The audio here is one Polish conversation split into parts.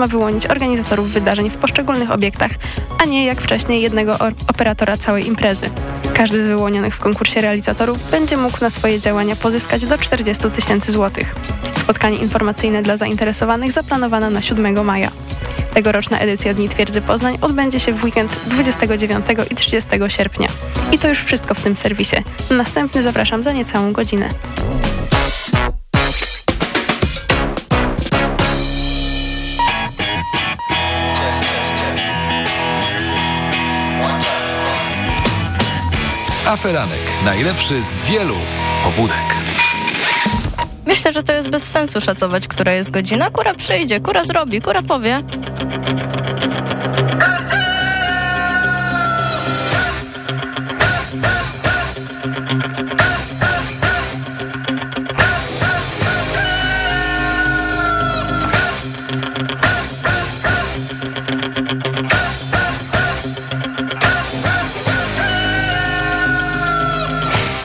ma wyłonić organizatorów wydarzeń w poszczególnych obiektach, a nie jak wcześniej jednego operatora całej imprezy. Każdy z wyłonionych w konkursie realizatorów będzie mógł na swoje działania pozyskać do 40 tysięcy złotych. Spotkanie informacyjne dla zainteresowanych zaplanowano na 7 maja. Tegoroczna edycja Dni Twierdzy Poznań odbędzie się w weekend 29 i 30 sierpnia. I to już wszystko w tym serwisie. Następny zapraszam za niecałą godzinę. Aferanek. Najlepszy z wielu pobudek. Myślę, że to jest bez sensu szacować, która jest godzina. Kura przyjdzie, kura zrobi, kura powie.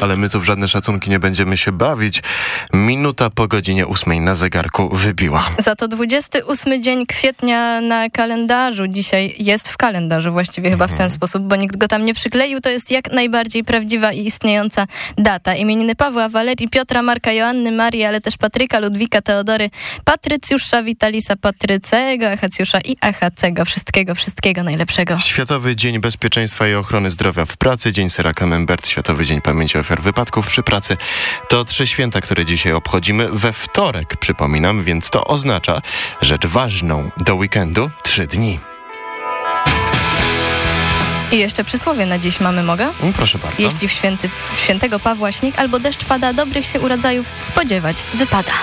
Ale my tu w żadne szacunki nie będziemy się bawić. Minuta po godzinie ósmej na zegarku wybiła. Za to 28 dzień kwietnia na kalendarzu. Dzisiaj jest w kalendarzu właściwie chyba w ten mhm. sposób, bo nikt go tam nie przykleił. To jest jak najbardziej prawdziwa i istniejąca data. Imieniny Pawła, Walerii, Piotra, Marka, Joanny, Marii, ale też Patryka, Ludwika, Teodory, Patrycjusza, Witalisa, Patrycego, Achacjusza i Achacego. Wszystkiego, wszystkiego najlepszego. Światowy Dzień Bezpieczeństwa i Ochrony Zdrowia w Pracy, Dzień Sera Camembert, Światowy Dzień Pamięci Ofiar wypadków przy pracy. To trzy święta, które dzisiaj obchodzimy we wtorek, przypominam, więc to oznacza rzecz ważną. Do weekendu trzy dni. I jeszcze przysłowie na dziś mamy, mogę? Mm, proszę bardzo. Jeśli w, święty, w świętego Pawła śnieg albo deszcz pada, dobrych się urodzajów spodziewać wypada.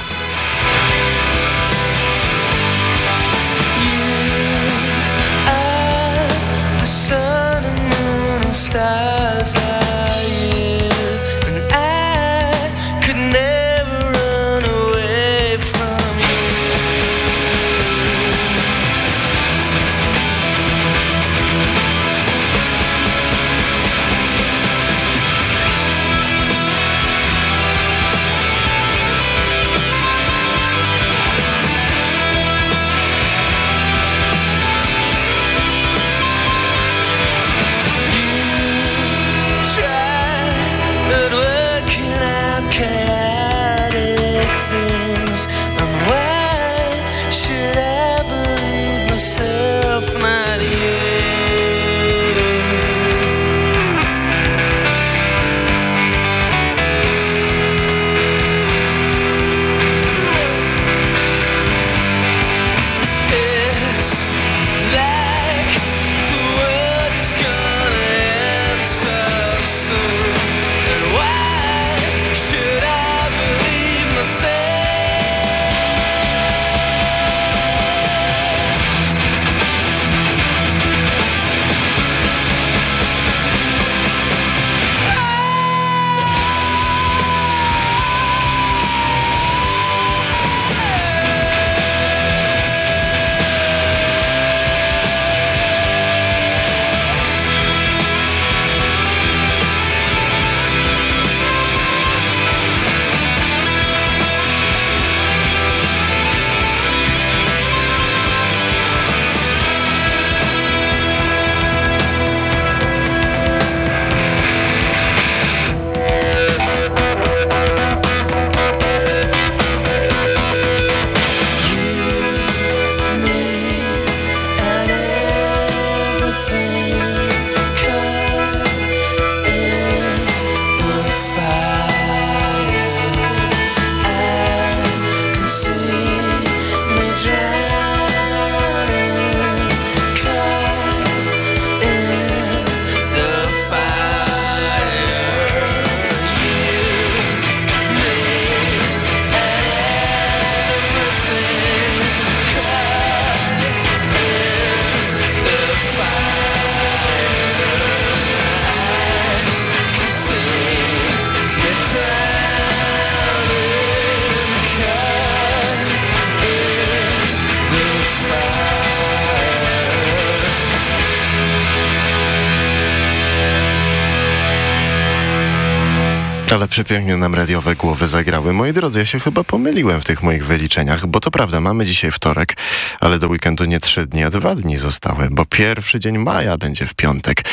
Przepięknie nam radiowe głowy zagrały. Moi drodzy, ja się chyba pomyliłem w tych moich wyliczeniach, bo to prawda, mamy dzisiaj wtorek, ale do weekendu nie trzy dni, a dwa dni zostały, bo pierwszy dzień maja będzie w piątek.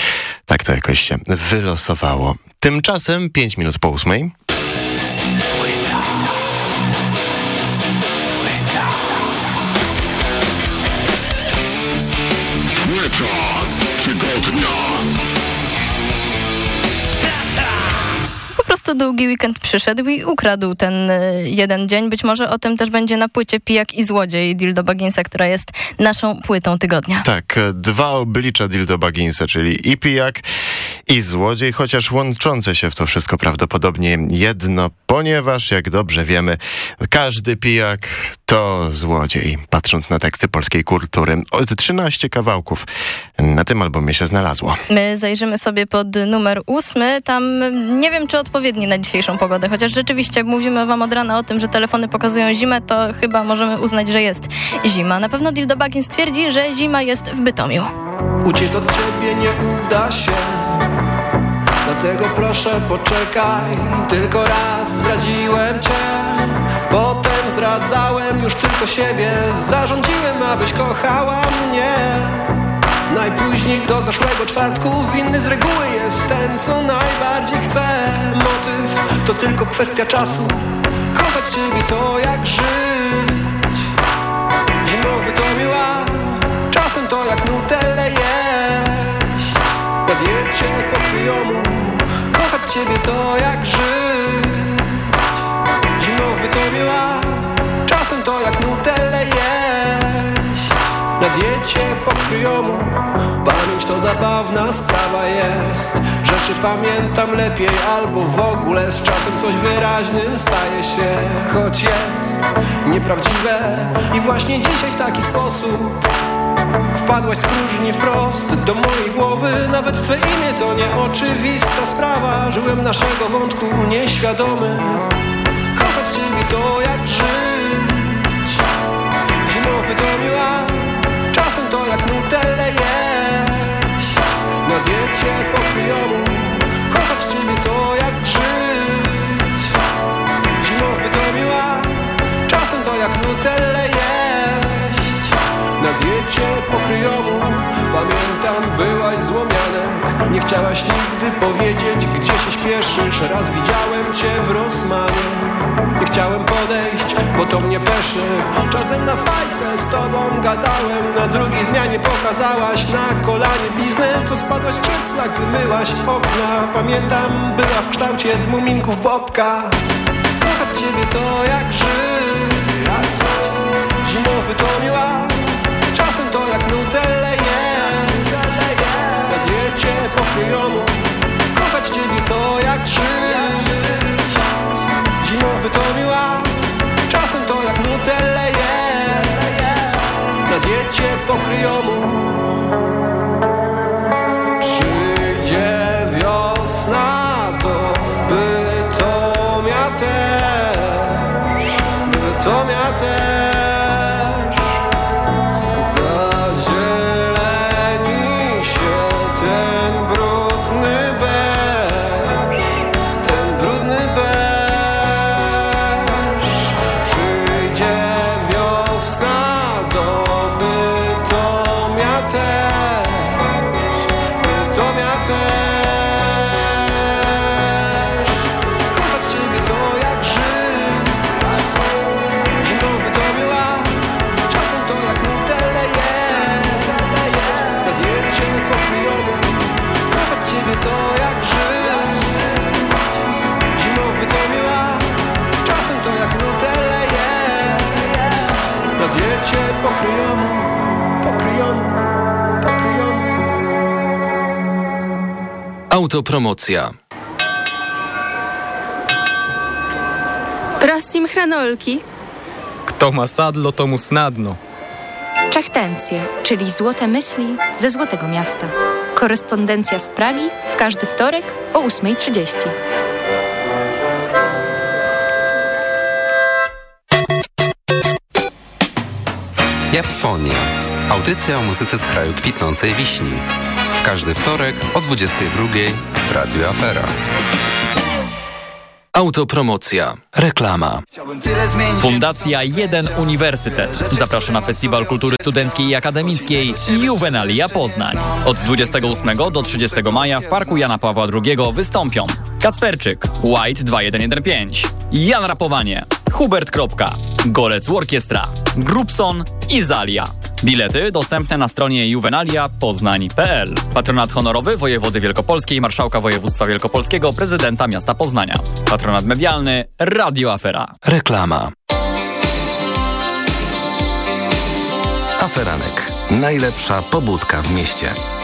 Tak to jakoś się wylosowało. Tymczasem pięć minut po ósmej. Po prostu długi weekend przyszedł i ukradł ten y, jeden dzień. Być może o tym też będzie na płycie Pijak i Złodziej Dildo Bagginsa, która jest naszą płytą tygodnia. Tak, dwa oblicza Dildo Bagginsa, czyli i pijak, i złodziej, chociaż łączące się w to wszystko prawdopodobnie jedno, ponieważ, jak dobrze wiemy, każdy pijak to złodziej, patrząc na teksty polskiej kultury. O, 13 kawałków na tym albumie się znalazło. My zajrzymy sobie pod numer ósmy. Tam nie wiem, czy odpowiedni na dzisiejszą pogodę, chociaż rzeczywiście mówimy wam od rana o tym, że telefony pokazują zimę, to chyba możemy uznać, że jest zima. Na pewno Dildo Baggins twierdzi, że zima jest w Bytomiu. Uciec od ciebie nie uda się Dlatego proszę poczekaj. Tylko raz zdradziłem cię. Potem zdradzałem już tylko siebie. Zarządziłem, abyś kochała mnie. Najpóźniej do zeszłego czwartku Winny z reguły jest ten, co najbardziej chce Motyw to tylko kwestia czasu. Kochać ciebie to jak żyć. Zimą w Bytomiu, a czasem to jak nutelle jeść. Na diecie pokryjomu Ciebie to jak żyć. Zimą w Bytomiu, a czasem to jak nutelle jeść. Na diecie pokryjomu Pamięć to zabawna sprawa jest. Rzeczy pamiętam lepiej albo w ogóle Z czasem coś wyraźnym staje się. Choć jest nieprawdziwe I właśnie dzisiaj w taki sposób Wpadłaś z próżni wprost do mojej głowy. Nawet twe imię to nieoczywista sprawa. Żyłem naszego wątku nieświadomy. Kochać ciebie to jak żyć. Zimą w Bytomiu, a czasem to jak nutelle jeść. Na diecie pokryjomu Kochać ciebie to na diecie pokryjomu. Pamiętam, byłaś złomianek. Nie chciałaś nigdy powiedzieć, gdzie się śpieszysz. Raz widziałem cię w Rosmanie Nie chciałem podejść, bo to mnie peszy. Czasem na fajce z tobą gadałem. Na drugiej zmianie pokazałaś na kolanie bliznę Co spadłaś z krzesła, gdy myłaś okna. Pamiętam, była w kształcie z muminków Bobka. Kochać ciebie to jak żyć. Zimą w Bytomiu, Kochać ciebie to jak żyć. Zimą w Bytomiu, a czasem to jak nutelle jeść Na diecie pokryjomu Autopromocja. Prossim hranolki. Kto ma sadlo, to mu snadno. Czechtencje, czyli złote myśli ze Złotego Miasta. Korespondencja z Pragi w każdy wtorek o 8.30. Japfonia. Audycja o muzyce z kraju kwitnącej wiśni. W każdy wtorek o 22.00 w Radio Afera. Autopromocja. Reklama. Fundacja Jeden Uniwersytet zaprasza na Festiwal Kultury Studenckiej i Akademickiej Juvenalia Poznań. Od 28 do 30 maja w Parku Jana Pawła II wystąpią Kacperczyk, White 2115, Jan Rapowanie, Hubert Kropka, Golec Orkiestra, Grupson i Zalia. Bilety dostępne na stronie juvenalia.poznań.pl. Patronat honorowy wojewody wielkopolskiej, marszałka województwa wielkopolskiego, prezydenta miasta Poznania. Patronat medialny Radio Afera. Reklama. Aferanek. Najlepsza pobudka w mieście.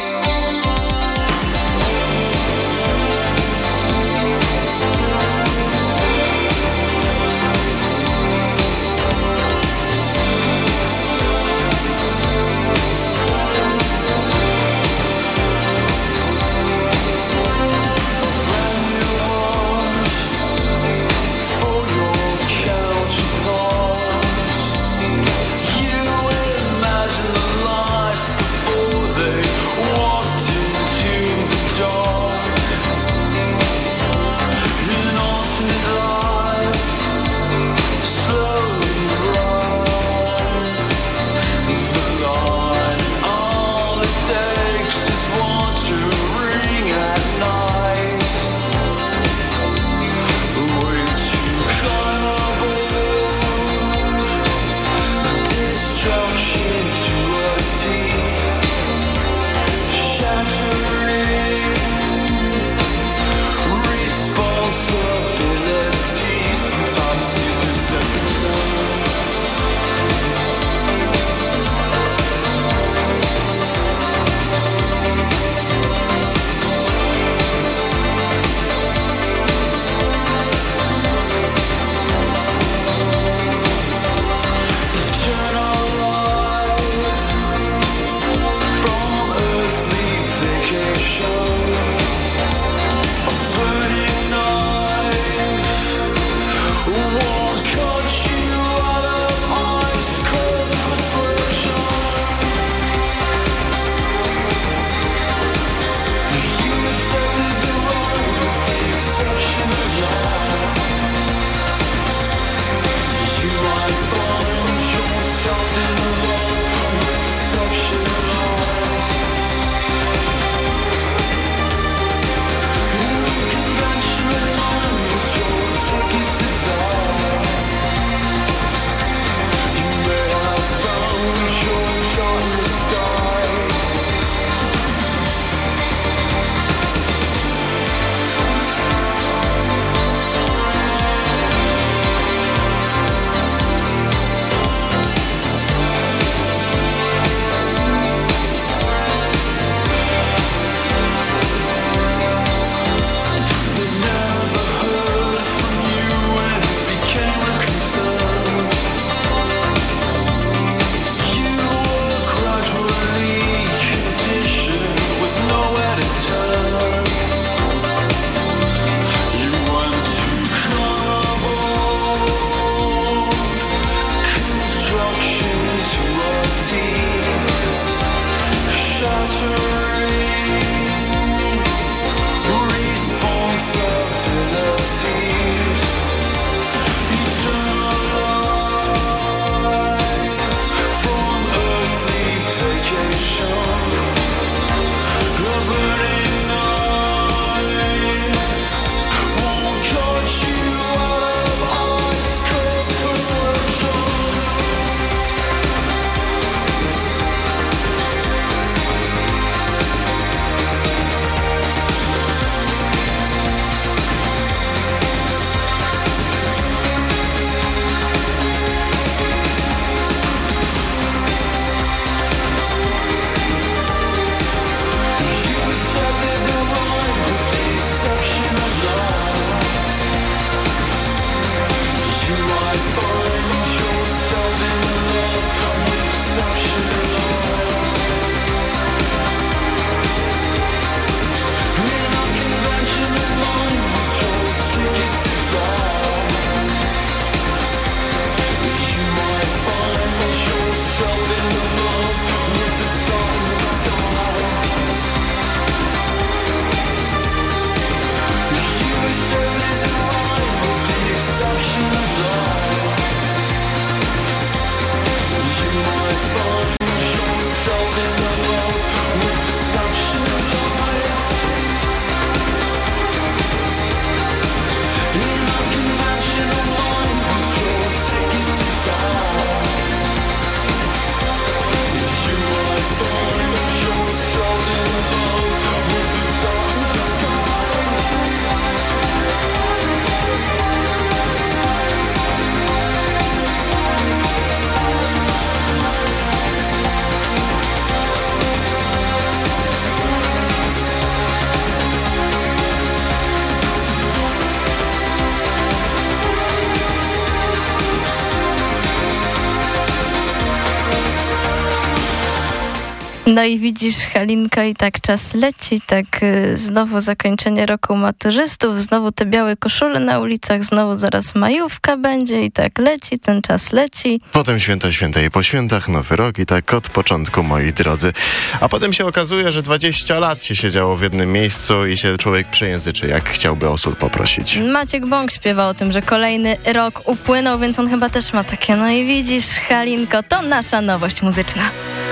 No i widzisz, Halinka, i tak czas leci, tak y, znowu zakończenie roku maturzystów, znowu te białe koszule na ulicach, znowu zaraz majówka będzie i tak leci, ten czas leci. Potem święta, święta i po świętach, nowy rok i tak od początku, moi drodzy. A potem się okazuje, że 20 lat się siedziało w jednym miejscu i się człowiek przejęzyczy, jak chciałby o sól poprosić. Maciek Bąk śpiewał o tym, że kolejny rok upłynął, więc on chyba też ma takie, no i widzisz, Halinko, to nasza nowość muzyczna.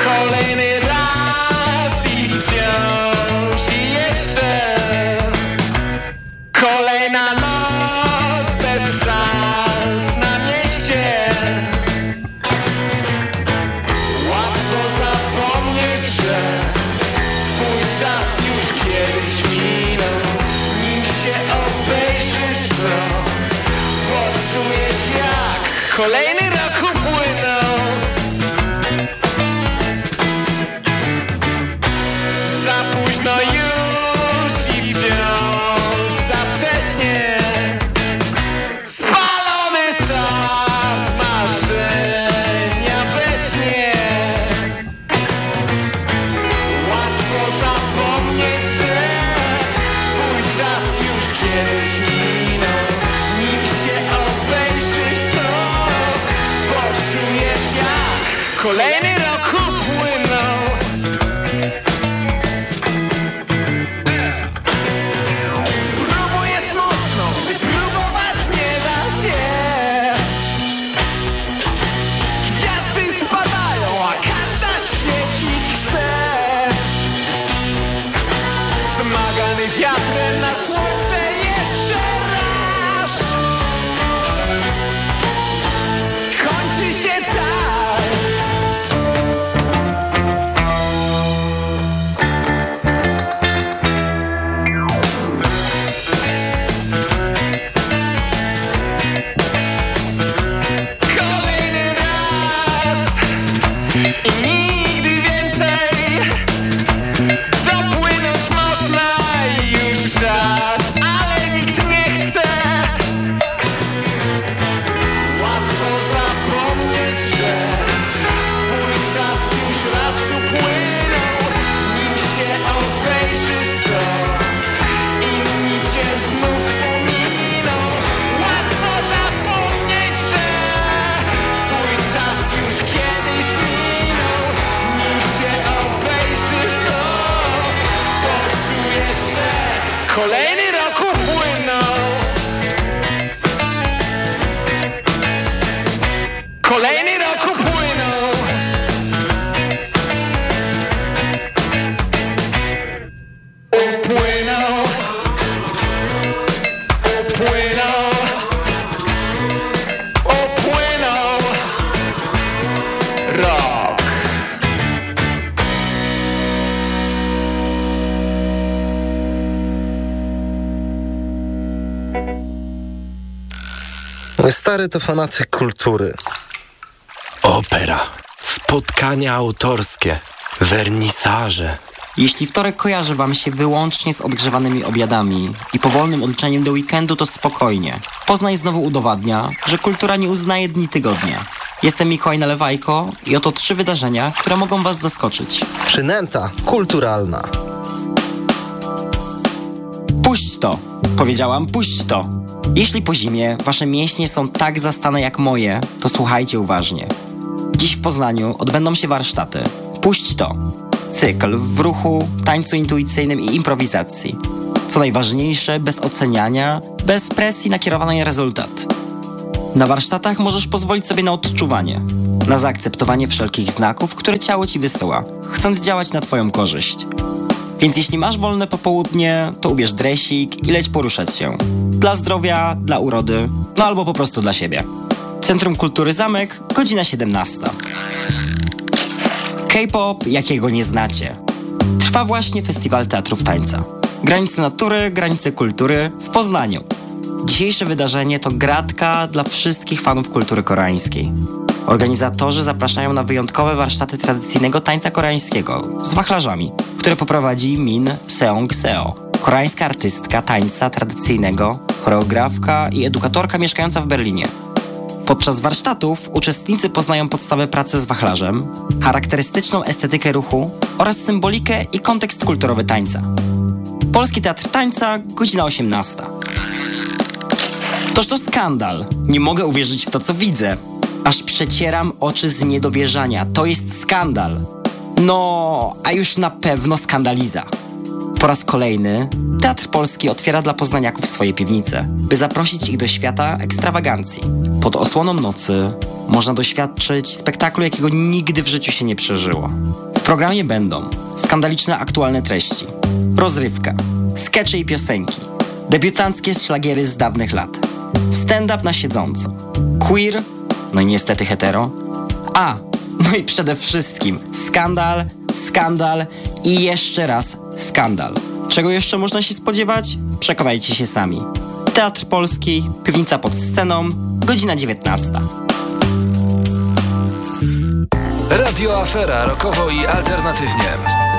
Kolejny raz Kolejna noc stary to fanatyk kultury. Opera, spotkania autorskie, wernisaże. Jeśli wtorek kojarzy wam się wyłącznie z odgrzewanymi obiadami i powolnym odliczeniem do weekendu, to spokojnie. Poznań znowu udowadnia, że kultura nie uznaje dni tygodnia. Jestem Mikołaj Nalewajko i oto trzy wydarzenia, które mogą was zaskoczyć. Przynęta kulturalna. To! Powiedziałam, puść to! Jeśli po zimie wasze mięśnie są tak zastane jak moje, to słuchajcie uważnie. Dziś w Poznaniu odbędą się warsztaty. Puść to! Cykl w ruchu, tańcu intuicyjnym i improwizacji. Co najważniejsze, bez oceniania, bez presji nakierowanej na rezultat. Na warsztatach możesz pozwolić sobie na odczuwanie, na zaakceptowanie wszelkich znaków, które ciało ci wysyła, chcąc działać na twoją korzyść. Więc jeśli masz wolne popołudnie, to ubierz dresik i leć poruszać się. Dla zdrowia, dla urody, no albo po prostu dla siebie. Centrum Kultury Zamek, godzina 17. K-pop, jakiego nie znacie. Trwa właśnie Festiwal Teatrów Tańca. Granice natury, granice kultury w Poznaniu. Dzisiejsze wydarzenie to gratka dla wszystkich fanów kultury koreańskiej. Organizatorzy zapraszają na wyjątkowe warsztaty tradycyjnego tańca koreańskiego z wachlarzami, które poprowadzi Min Seong Seo, koreańska artystka tańca tradycyjnego, choreografka i edukatorka mieszkająca w Berlinie. Podczas warsztatów uczestnicy poznają podstawę pracy z wachlarzem, charakterystyczną estetykę ruchu oraz symbolikę i kontekst kulturowy tańca. Polski Teatr Tańca, godzina 18. Toż to skandal. Nie mogę uwierzyć w to, co widzę. Aż przecieram oczy z niedowierzania. To jest skandal. No, a już na pewno skandaliza. Po raz kolejny Teatr Polski otwiera dla poznaniaków swoje piwnice, by zaprosić ich do świata ekstrawagancji. Pod osłoną nocy można doświadczyć spektaklu, jakiego nigdy w życiu się nie przeżyło. W programie będą skandaliczne aktualne treści, rozrywka, skecze i piosenki, debiutanckie szlagiery z dawnych lat, stand-up na siedząco, queer, no i niestety hetero, a, no i przede wszystkim skandal, skandal i jeszcze raz skandal. Czego jeszcze można się spodziewać? Przekonajcie się sami. Teatr Polski, piwnica pod sceną, godzina 19. Radio Afera, rokowo i alternatywnie.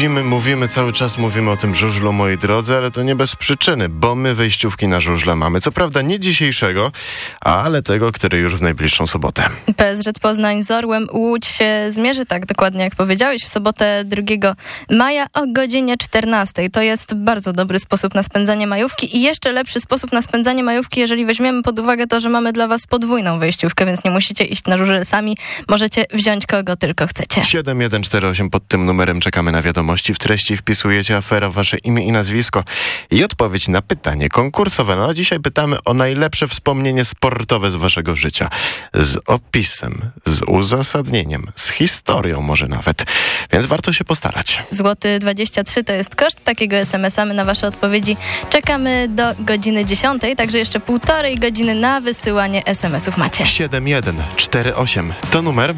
Mówimy, mówimy, cały czas mówimy o tym żużlu, moi drodzy, ale to nie bez przyczyny, bo my wejściówki na żużla mamy. Co prawda nie dzisiejszego, ale tego, który już w najbliższą sobotę. PSZ Poznań z Orłem Łódź się zmierzy, tak dokładnie jak powiedziałeś, w sobotę 2 maja o godzinie 14. To jest bardzo dobry sposób na spędzanie majówki i jeszcze lepszy sposób na spędzanie majówki, jeżeli weźmiemy pod uwagę to, że mamy dla was podwójną wejściówkę, więc nie musicie iść na żużel sami, możecie wziąć kogo tylko chcecie. 7148 pod tym numerem czekamy na wiadomości. W treści wpisujecie afera, wasze imię i nazwisko i odpowiedź na pytanie konkursowe. No a dzisiaj pytamy o najlepsze wspomnienie sportowe z waszego życia. Z opisem, z uzasadnieniem, z historią może nawet. Więc warto się postarać. Złoty 23 to jest koszt takiego SMS-a. My na wasze odpowiedzi czekamy do godziny 10, także jeszcze półtorej godziny na wysyłanie SMS-ów macie. 7148 to numer.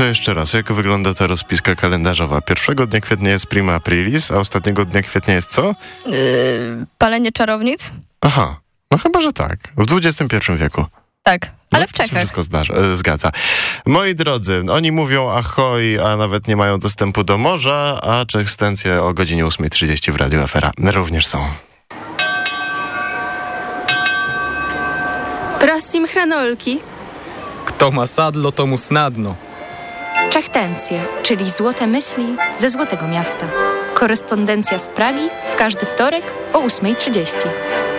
To jeszcze raz, jak wygląda ta rozpiska kalendarzowa? Pierwszego dnia kwietnia jest prima aprilis, a ostatniego dnia kwietnia jest co? Yy, palenie czarownic? Aha, no chyba, że tak. W XXI wieku. Tak, ale no, w Czechach. wszystko zdarza, e, zgadza. Moi drodzy, oni mówią ahoj, a nawet nie mają dostępu do morza, a Czechstencje o godzinie 8.30 w Radiu Afera również są. Prosím hranolky. Kto ma sadlo, to mu snadno. Czechtencje, czyli złote myśli ze Złotego Miasta. Korespondencja z Pragi w każdy wtorek o 8.30.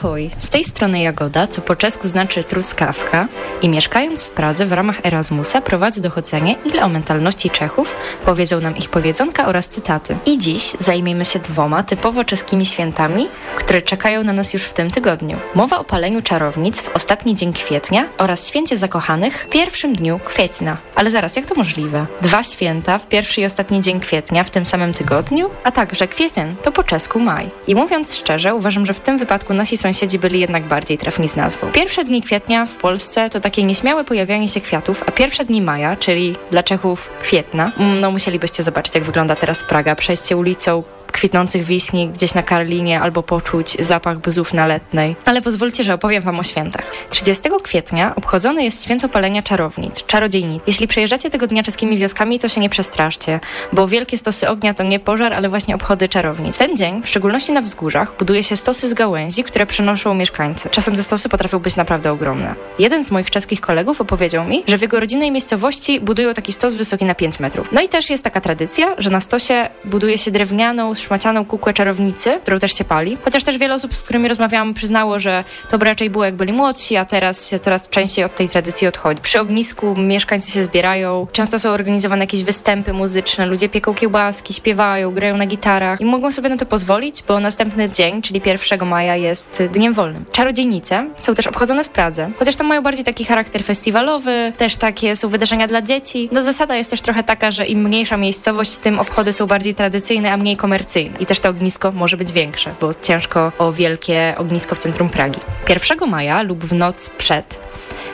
Ahoj, z tej strony Jagoda, co po czesku znaczy truskawka i mieszkając w Pradze w ramach Erasmusa prowadzę dochodzenie, ile o mentalności Czechów powiedzą nam ich powiedzonka oraz cytaty. I dziś zajmiemy się dwoma typowo czeskimi świętami, które czekają na nas już w tym tygodniu. Mowa o paleniu czarownic w ostatni dzień kwietnia oraz święcie zakochanych w pierwszym dniu kwietnia. Ale zaraz, jak to możliwe? Dwa święta w pierwszy i ostatni dzień kwietnia w tym samym tygodniu? A także kwiecień to po czesku maj. I mówiąc szczerze, uważam, że w tym wypadku nasi sąsiedzi byli jednak bardziej trafni z nazwą. Pierwsze dni kwietnia w Polsce to takie nieśmiałe pojawianie się kwiatów, a pierwsze dni maja, czyli dla Czechów kwietna, no musielibyście zobaczyć, jak wygląda teraz Praga. Przejście ulicą kwitnących wiśni gdzieś na Karlinie albo poczuć zapach bzów na letnej. Ale pozwólcie, że opowiem Wam o świętach. 30 kwietnia obchodzone jest święto palenia czarownic, czarodziejnic. Jeśli przejeżdżacie tego dnia czeskimi wioskami, to się nie przestraszcie, bo wielkie stosy ognia to nie pożar, ale właśnie obchody czarownic. Ten dzień, w szczególności na wzgórzach, buduje się stosy z gałęzi, które przynoszą mieszkańcy. Czasem te stosy potrafią być naprawdę ogromne. Jeden z moich czeskich kolegów opowiedział mi, że w jego rodzinnej miejscowości budują taki stos wysoki na 5 metrów. No i też jest taka tradycja, że na stosie buduje się drewnianą, szmacianą kukłę czarownicy, którą też się pali. Chociaż też wiele osób, z którymi rozmawiałam, przyznało, że to raczej było jak byli młodsi, a teraz się coraz częściej od tej tradycji odchodzi. Przy ognisku mieszkańcy się zbierają, często są organizowane jakieś występy muzyczne, ludzie pieką kiełbaski, śpiewają, grają na gitarach i mogą sobie na to pozwolić, bo następny dzień, czyli 1 maja jest dniem wolnym. Czarodziejnice są też obchodzone w Pradze, chociaż tam mają bardziej taki charakter festiwalowy, też takie są wydarzenia dla dzieci. No zasada jest też trochę taka, że im mniejsza miejscowość, tym obchody są bardziej tradycyjne, a mniej komercyjne. I też to ognisko może być większe, bo ciężko o wielkie ognisko w centrum Pragi. 1 maja lub w noc przed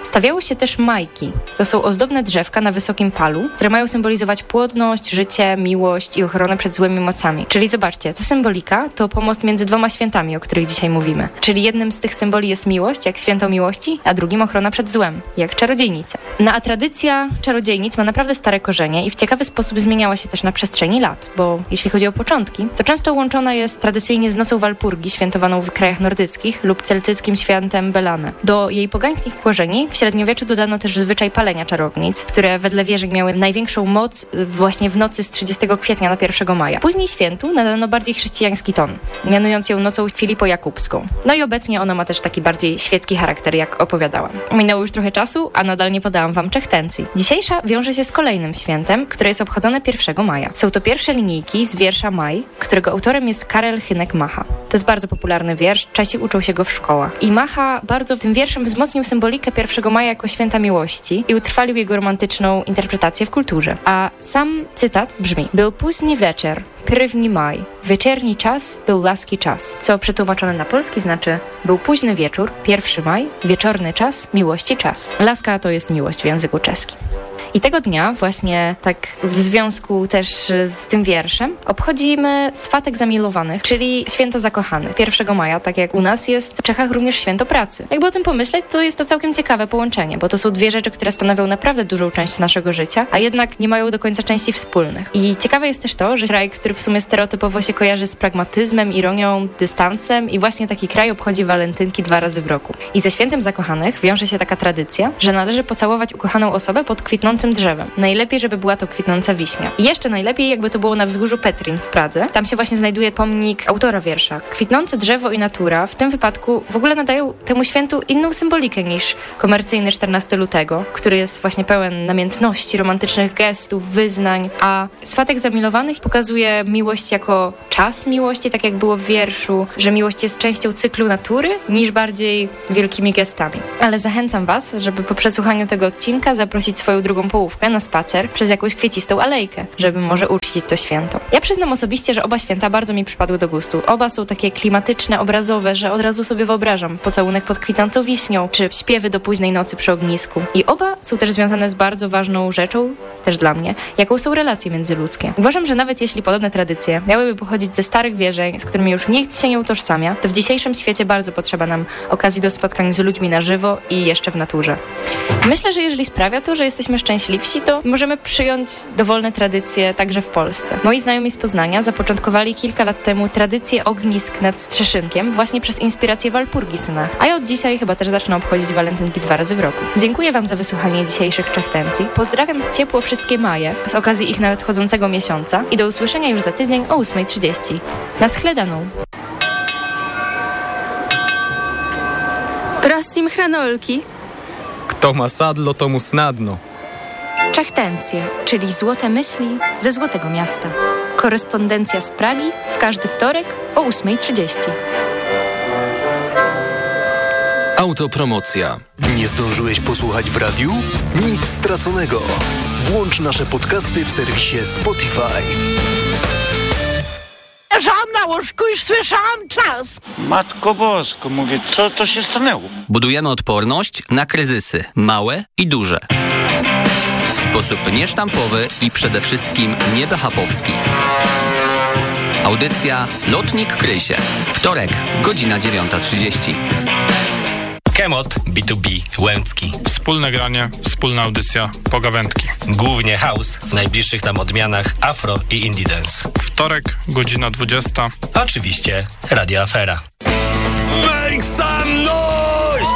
Stawiało się też majki. To są ozdobne drzewka na wysokim palu, które mają symbolizować płodność, życie, miłość i ochronę przed złymi mocami. Czyli zobaczcie, ta symbolika to pomost między dwoma świętami, o których dzisiaj mówimy. Czyli jednym z tych symboli jest miłość, jak święto miłości, a drugim ochrona przed złem, jak czarodziejnica. No a tradycja czarodziejnic ma naprawdę stare korzenie i w ciekawy sposób zmieniała się też na przestrzeni lat, bo jeśli chodzi o początki, to często łączona jest tradycyjnie z nocą Walpurgi, świętowaną w krajach nordyckich lub celtyckim świętem Belane. Do jej pogańskich korzeni w średniowieczu dodano też zwyczaj palenia czarownic, które wedle wierzeń miały największą moc właśnie w nocy z 30 kwietnia na 1 maja. Później świętu nadano bardziej chrześcijański ton, mianując ją nocą Filipo-Jakubską. No i obecnie ona ma też taki bardziej świecki charakter, jak opowiadałam. Minęło już trochę czasu, a nadal nie podałam wam czechtencji. Dzisiejsza wiąże się z kolejnym świętem, które jest obchodzone 1 maja. Są to pierwsze linijki z wiersza Maj, którego autorem jest Karel Hynek Macha. To jest bardzo popularny wiersz, Czesi uczą się go w szkołach. I Macha bardzo tym wierszem wzmocnił symbolikę 1 maja jako święta miłości i utrwalił jego romantyczną interpretację w kulturze. A sam cytat brzmi: Był późny wieczór, pierwszy maj, wieczerni czas był laski czas, co przetłumaczone na polski znaczy był późny wieczór, pierwszy maj, wieczorny czas, miłości czas. Laska to jest miłość w języku czeskim. I tego dnia, właśnie tak w związku też z tym wierszem, obchodzimy swatek zamilowanych, czyli święto zakochanych. 1 maja, tak jak u nas, jest w Czechach również święto pracy. Jakby o tym pomyśleć, to jest to całkiem ciekawe połączenie, bo to są dwie rzeczy, które stanowią naprawdę dużą część naszego życia, a jednak nie mają do końca części wspólnych. I ciekawe jest też to, że kraj, który w sumie stereotypowo się kojarzy z pragmatyzmem, ironią, dystansem i właśnie taki kraj obchodzi walentynki dwa razy w roku. I ze świętem zakochanych wiąże się taka tradycja, że należy pocałować ukochaną osobę pod kwitnącym drzewem. Najlepiej, żeby była to kwitnąca wiśnia. I jeszcze najlepiej, jakby to było na wzgórzu Petrin w Pradze. Tam się właśnie znajduje pomnik autora wiersza. Kwitnące drzewo i natura w tym wypadku w ogóle nadają temu świętu inną symbolikę niż komercyjny 14 lutego, który jest właśnie pełen namiętności, romantycznych gestów, wyznań, a swatek zamilowanych pokazuje miłość jako czas miłości, tak jak było w wierszu, że miłość jest częścią cyklu natury, niż bardziej wielkimi gestami. Ale zachęcam Was, żeby po przesłuchaniu tego odcinka zaprosić swoją drugą połówkę na spacer przez jakąś kwiecistą alejkę, żeby może uczcić to święto. Ja przyznam osobiście, że oba święta bardzo mi przypadły do gustu. Oba są takie klimatyczne, obrazowe, że od razu sobie wyobrażam pocałunek pod kwitnącą wiśnią, czy śpiewy do późnej nocy przy ognisku. I oba są też związane z bardzo ważną rzeczą, też dla mnie, jaką są relacje międzyludzkie. Uważam, że nawet jeśli podobne tradycje miałyby pochodzić ze starych wierzeń, z którymi już nikt się nie utożsamia, to w dzisiejszym świecie bardzo potrzeba nam okazji do spotkań z ludźmi na żywo i jeszcze w naturze. Myślę, że jeżeli sprawia to, że jesteśmy szczęśliwsi, to możemy przyjąć dowolne tradycje także w Polsce. Moi znajomi z Poznania zapoczątkowali kilka lat temu tradycję ognisk nad Strzeszynkiem właśnie przez inspirację Walpurgi Synach, a ja od dzisiaj chyba też zacznę obchodzić walentynki dwa razy w roku. Dziękuję Wam za wysłuchanie dzisiejszych trzech tencji. Pozdrawiam ciepło wszystkie Maje z okazji ich nadchodzącego miesiąca i do usłyszenia już za tydzień o 8.30. Na schledaną! Prostim hranolki. Kto ma sadlo, to mu snadno. Czechtencje, czyli złote myśli ze Złotego Miasta. Korespondencja z Pragi w każdy wtorek o 8.30. Autopromocja. Nie zdążyłeś posłuchać w radiu? Nic straconego. Włącz nasze podcasty w serwisie Spotify. Leżałam na łóżku i słyszałam czas. Matko Bosko, mówię, co to się stanęło? Budujemy odporność na kryzysy, małe i duże. W sposób niesztampowy i przede wszystkim niebehapowski. Audycja Lotnik Krysie. Wtorek, godzina 9.30. Kemot B2B Łęcki. Wspólne granie, wspólna audycja, pogawędki. Głównie house, w najbliższych nam odmianach afro i indie dance. Wtorek, godzina 20. Oczywiście Radio Afera. Make some noise!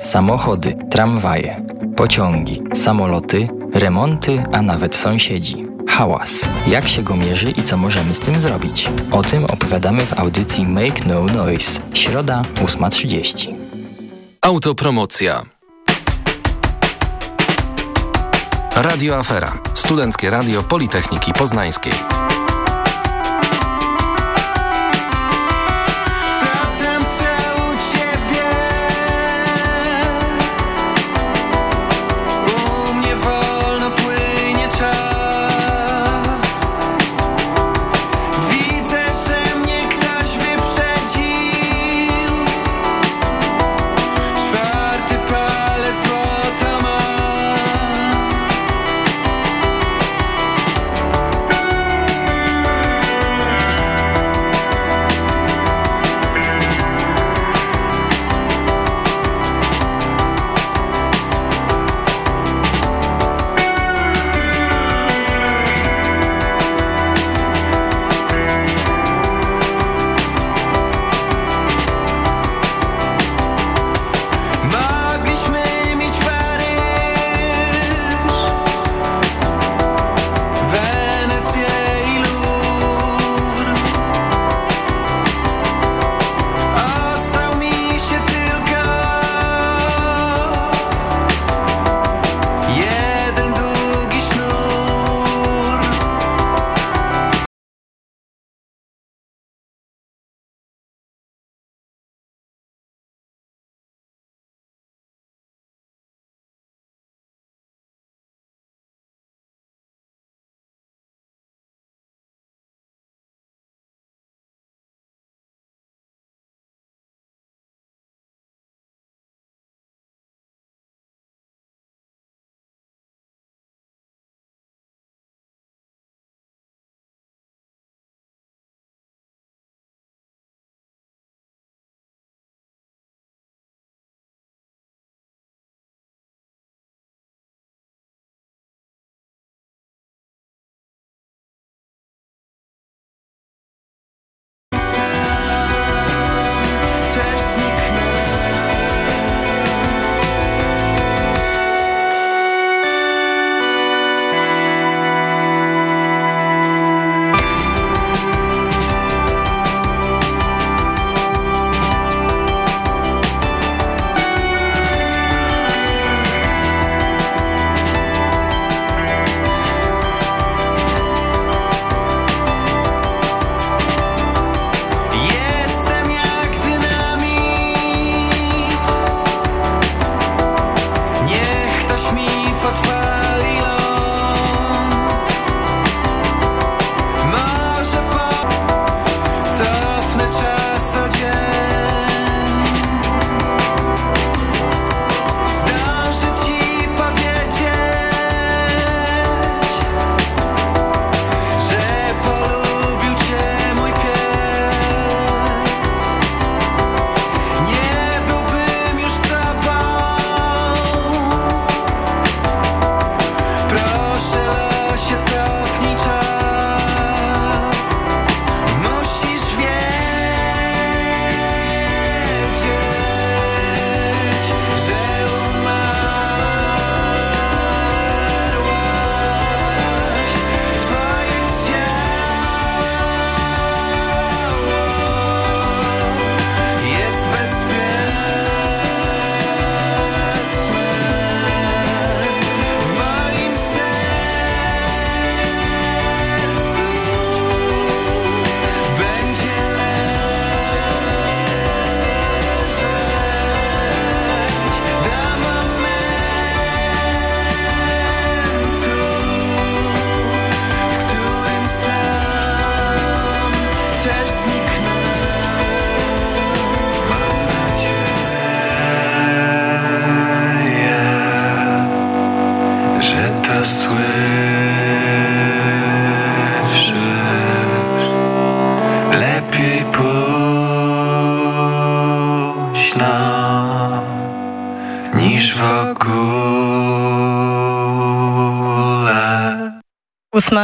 Samochody, tramwaje, pociągi, samoloty, remonty, a nawet sąsiedzi. Hałas. Jak się go mierzy i co możemy z tym zrobić? O tym opowiadamy w audycji Make No Noise. Środa 8.30. Autopromocja. Radio Afera. Studenckie Radio Politechniki Poznańskiej.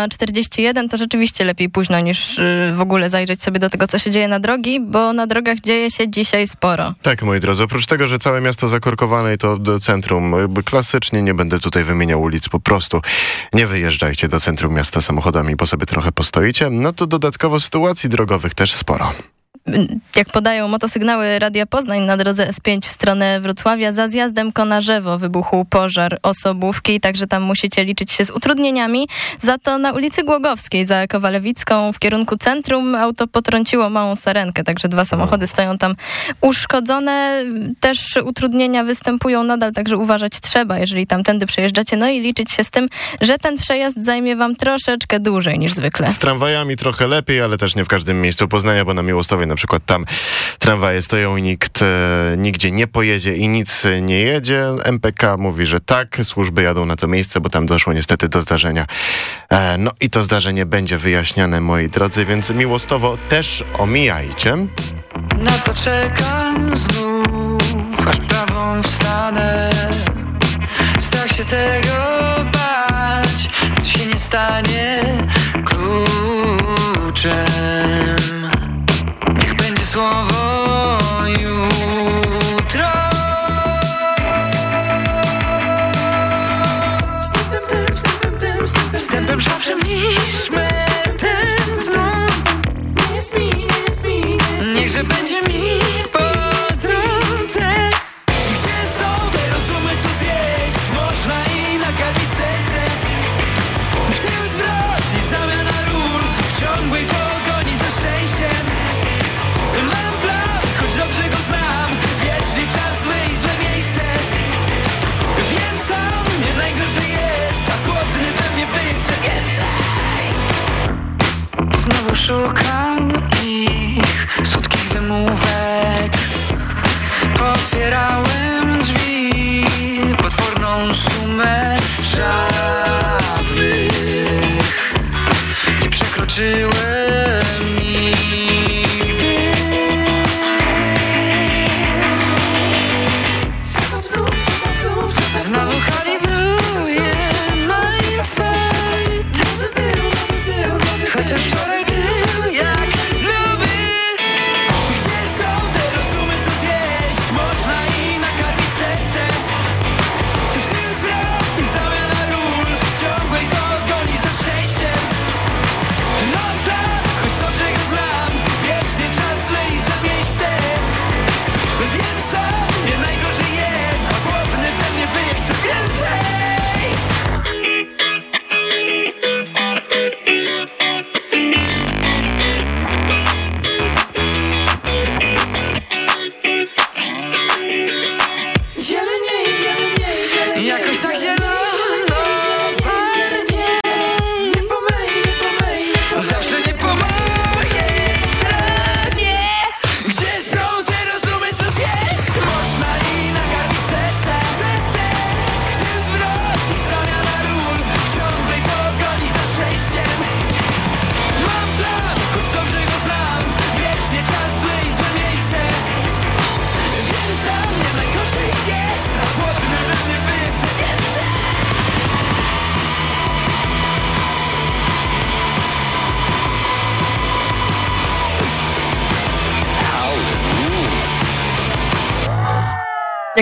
8.41 to rzeczywiście lepiej późno niż y, w ogóle zajrzeć sobie do tego, co się dzieje na drogi, bo na drogach dzieje się dzisiaj sporo. Tak, moi drodzy, oprócz tego, że całe miasto zakorkowane i to do centrum, klasycznie nie będę tutaj wymieniał ulic, po prostu nie wyjeżdżajcie do centrum miasta samochodami, bo sobie trochę postoicie. No to dodatkowo sytuacji drogowych też sporo jak podają motosygnały Radia Poznań na drodze S5 w stronę Wrocławia, za zjazdem Konarzewo wybuchł pożar osobówki, także tam musicie liczyć się z utrudnieniami. Za to na ulicy Głogowskiej za Kowalewicką w kierunku centrum auto potrąciło małą sarenkę, także dwa samochody stoją tam uszkodzone. Też utrudnienia występują nadal, także uważać trzeba, jeżeli tamtędy przejeżdżacie, no i liczyć się z tym, że ten przejazd zajmie wam troszeczkę dłużej niż zwykle. Z tramwajami trochę lepiej, ale też nie w każdym miejscu Poznania, bo na Miłostowie na przykład tam tramwaje stoją i nikt e, nigdzie nie pojedzie i nic nie jedzie. MPK mówi, że tak, służby jadą na to miejsce, bo tam doszło niestety do zdarzenia. E, no i to zdarzenie będzie wyjaśniane, moi drodzy, więc miłostowo też omijajcie. Na co czekam znów, aż prawą wstanę Strach się tego bać, co się nie stanie kluczem souvent you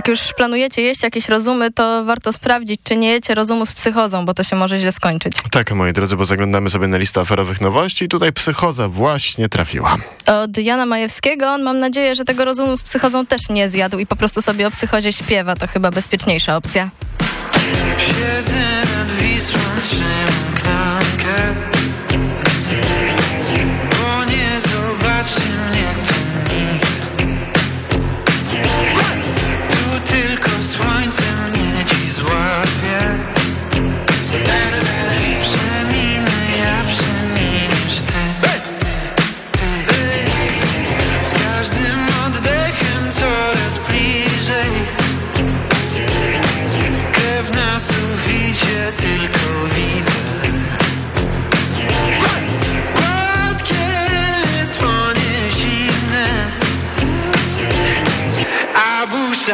Jak już planujecie jeść jakieś rozumy, to warto sprawdzić, czy nie jecie rozumu z psychozą, bo to się może źle skończyć. Tak, moi drodzy, bo zaglądamy sobie na listę aferowych nowości i tutaj psychoza właśnie trafiła. Od Jana Majewskiego, on mam nadzieję, że tego rozumu z psychozą też nie zjadł i po prostu sobie o psychozie śpiewa. To chyba bezpieczniejsza opcja. Siedzę nad Wisłą, trzymam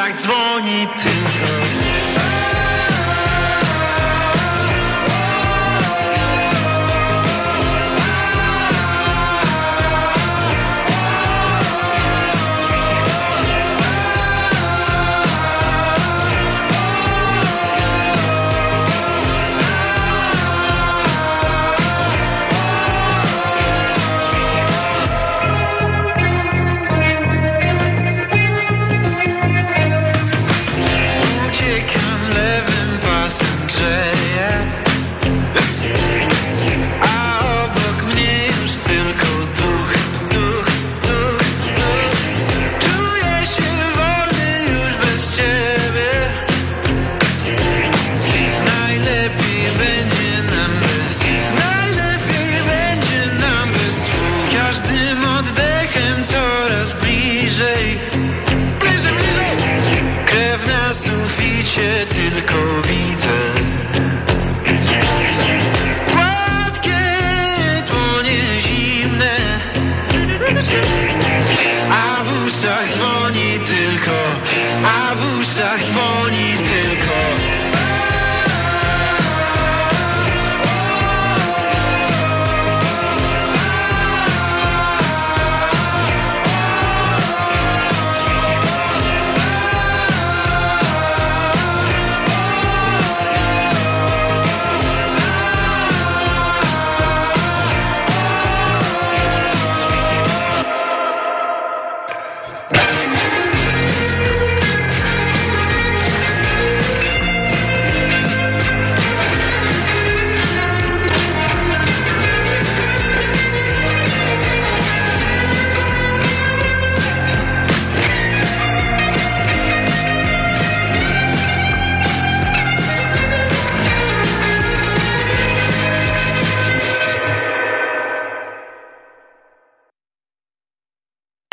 w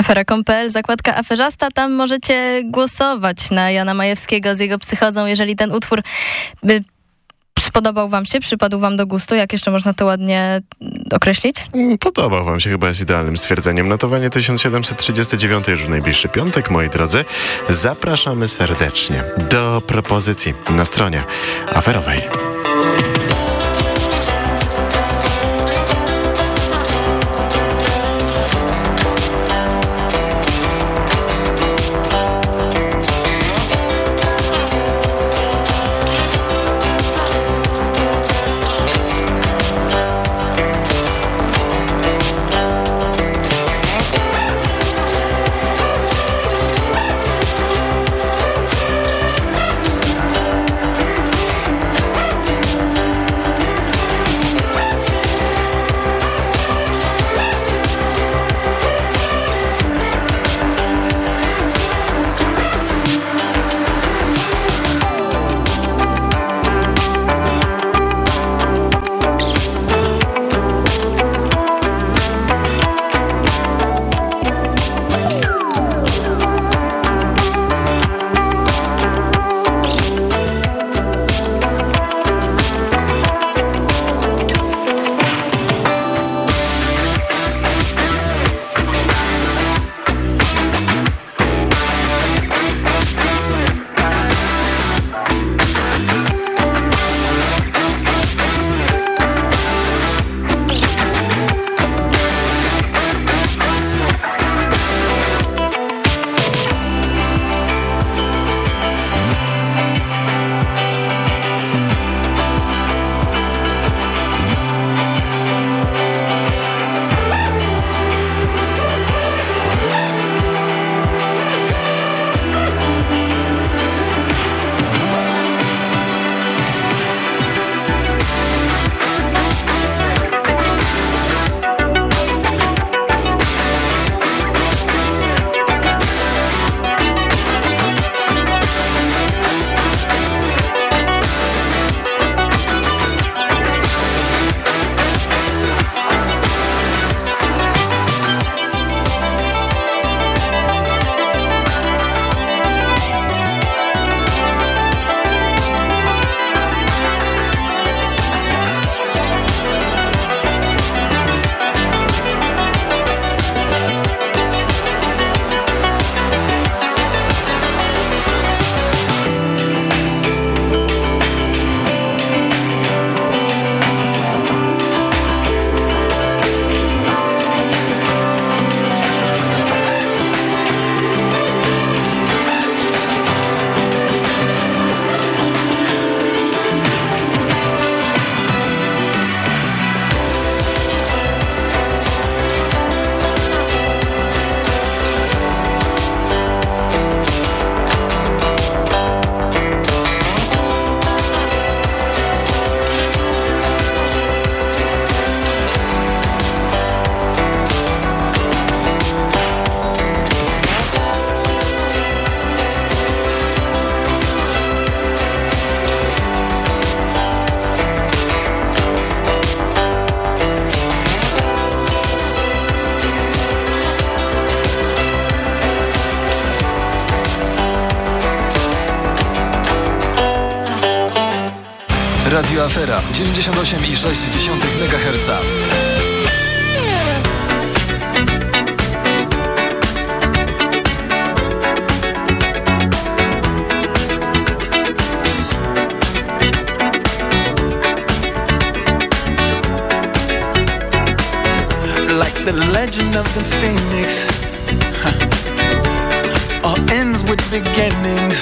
Afera.pl, zakładka aferzasta, tam możecie głosować na Jana Majewskiego z jego psychodzą, jeżeli ten utwór by spodobał wam się, przypadł wam do gustu, jak jeszcze można to ładnie określić? Podobał wam się, chyba jest idealnym stwierdzeniem. Notowanie 1739 już w najbliższy piątek, moi drodzy. Zapraszamy serdecznie do propozycji na stronie aferowej. Afera 98,6 MHz. The legend of the phoenix huh. All ends with beginnings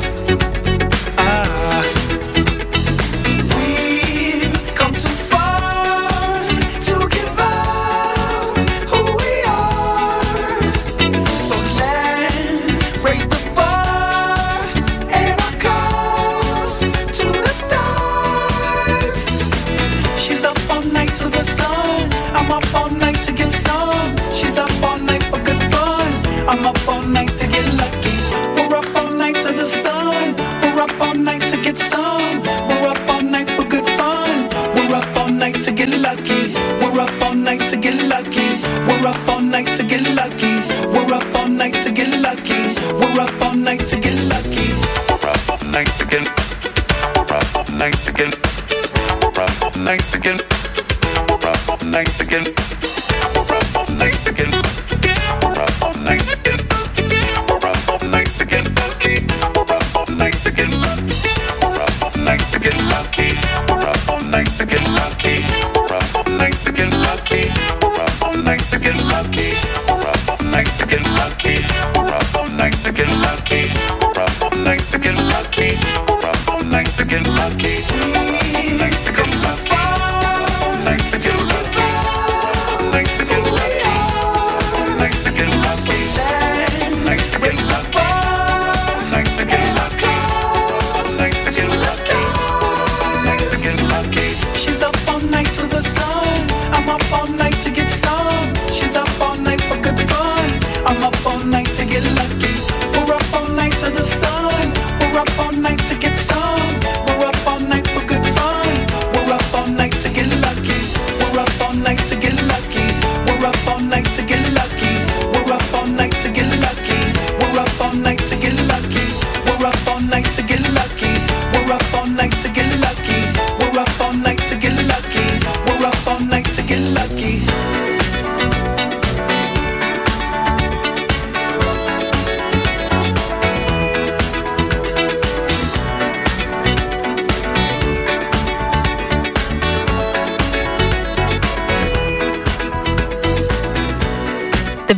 like to get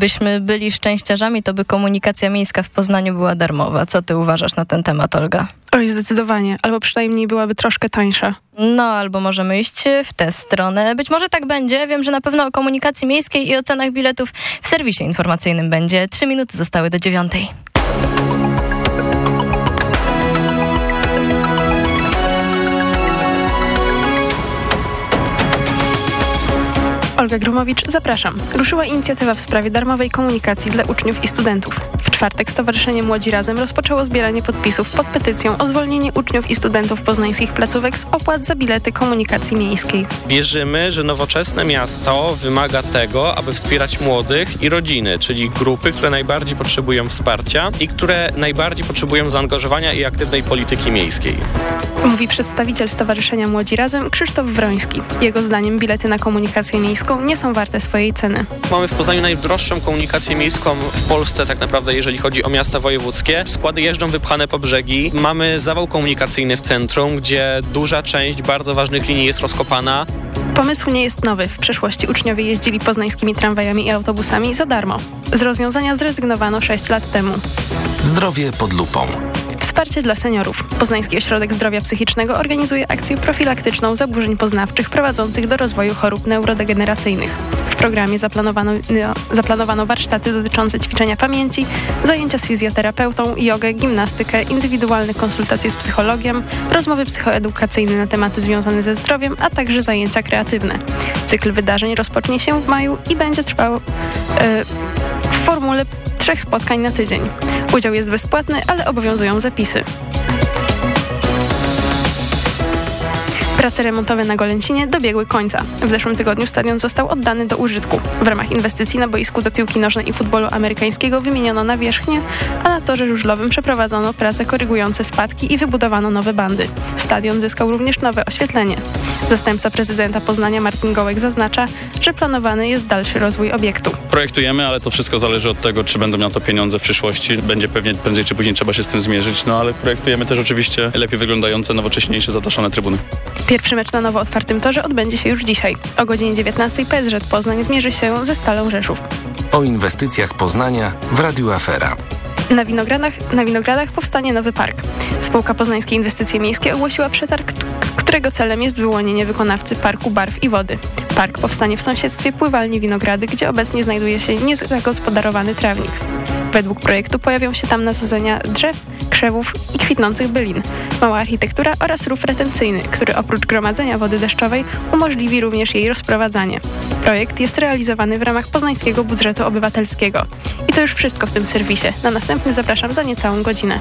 gdybyśmy byli szczęściarzami, to by komunikacja miejska w Poznaniu była darmowa. Co ty uważasz na ten temat, Olga? Oj, zdecydowanie. Albo przynajmniej byłaby troszkę tańsza. No, albo możemy iść w tę stronę. Być może tak będzie. Wiem, że na pewno o komunikacji miejskiej i o cenach biletów w serwisie informacyjnym będzie. Trzy minuty zostały do dziewiątej. Olga Gromowicz, zapraszam. Ruszyła inicjatywa w sprawie darmowej komunikacji dla uczniów i studentów. W czwartek Stowarzyszenie Młodzi Razem rozpoczęło zbieranie podpisów pod petycją o zwolnienie uczniów i studentów poznańskich placówek z opłat za bilety komunikacji miejskiej. Wierzymy, że nowoczesne miasto wymaga tego, aby wspierać młodych i rodziny, czyli grupy, które najbardziej potrzebują wsparcia i które najbardziej potrzebują zaangażowania i aktywnej polityki miejskiej. Mówi przedstawiciel Stowarzyszenia Młodzi Razem Krzysztof Wroński. Jego zdaniem bilety na komunikację miejską miejską nie są warte swojej ceny. Mamy w Poznaniu najdroższą komunikację miejską w Polsce tak naprawdę, jeżeli chodzi o miasta wojewódzkie. Składy jeżdżą wypchane po brzegi. Mamy zawał komunikacyjny w centrum, gdzie duża część bardzo ważnych linii jest rozkopana. Pomysł nie jest nowy. W przeszłości uczniowie jeździli poznańskimi tramwajami i autobusami za darmo. Z rozwiązania zrezygnowano 6 lat temu. Zdrowie pod lupą. Wsparcie dla seniorów. Poznański Ośrodek Zdrowia Psychicznego organizuje akcję profilaktyczną zaburzeń poznawczych prowadzących do rozwoju chorób neurodegeneracyjnych. W programie zaplanowano, no, zaplanowano warsztaty dotyczące ćwiczenia pamięci, zajęcia z fizjoterapeutą, jogę, gimnastykę, indywidualne konsultacje z psychologiem, rozmowy psychoedukacyjne na tematy związane ze zdrowiem, a także zajęcia kreatywne. Cykl wydarzeń rozpocznie się w maju i będzie trwał yy, w formule trzech spotkań na tydzień. Udział jest bezpłatny, ale obowiązują zapisy. Prace remontowe na Golęcinie dobiegły końca. W zeszłym tygodniu stadion został oddany do użytku. W ramach inwestycji na boisku do piłki nożnej i futbolu amerykańskiego wymieniono nawierzchnię, a na torze żużlowym przeprowadzono prace korygujące spadki i wybudowano nowe bandy. Stadion zyskał również nowe oświetlenie. Zastępca prezydenta Poznania Martin Gołek zaznacza, że planowany jest dalszy rozwój obiektu. Projektujemy, ale to wszystko zależy od tego, czy będą na to pieniądze w przyszłości. Będzie pewnie prędzej czy później trzeba się z tym zmierzyć, no ale projektujemy też oczywiście lepiej wyglądające, nowocześniejsze, zadaszone trybuny. Pierwszy mecz na nowo otwartym torze odbędzie się już dzisiaj. O godzinie 19 PSZ Poznań zmierzy się ze Stalą Rzeszów. O inwestycjach Poznania w Radiu Afera. Na Winogradach, na Winogradach powstanie nowy park. Spółka Poznańskie Inwestycje Miejskie ogłosiła przetarg, którego celem jest wyłonienie wykonawcy Parku Barw i Wody. Park powstanie w sąsiedztwie pływalni Winogrady, gdzie obecnie znajduje się niezagospodarowany trawnik. Według projektu pojawią się tam nasadzenia drzew, krzewów i kwitnących bylin, mała architektura oraz rów retencyjny, który oprócz gromadzenia wody deszczowej umożliwi również jej rozprowadzanie. Projekt jest realizowany w ramach poznańskiego budżetu obywatelskiego. I to już wszystko w tym serwisie. Na następny zapraszam za niecałą godzinę.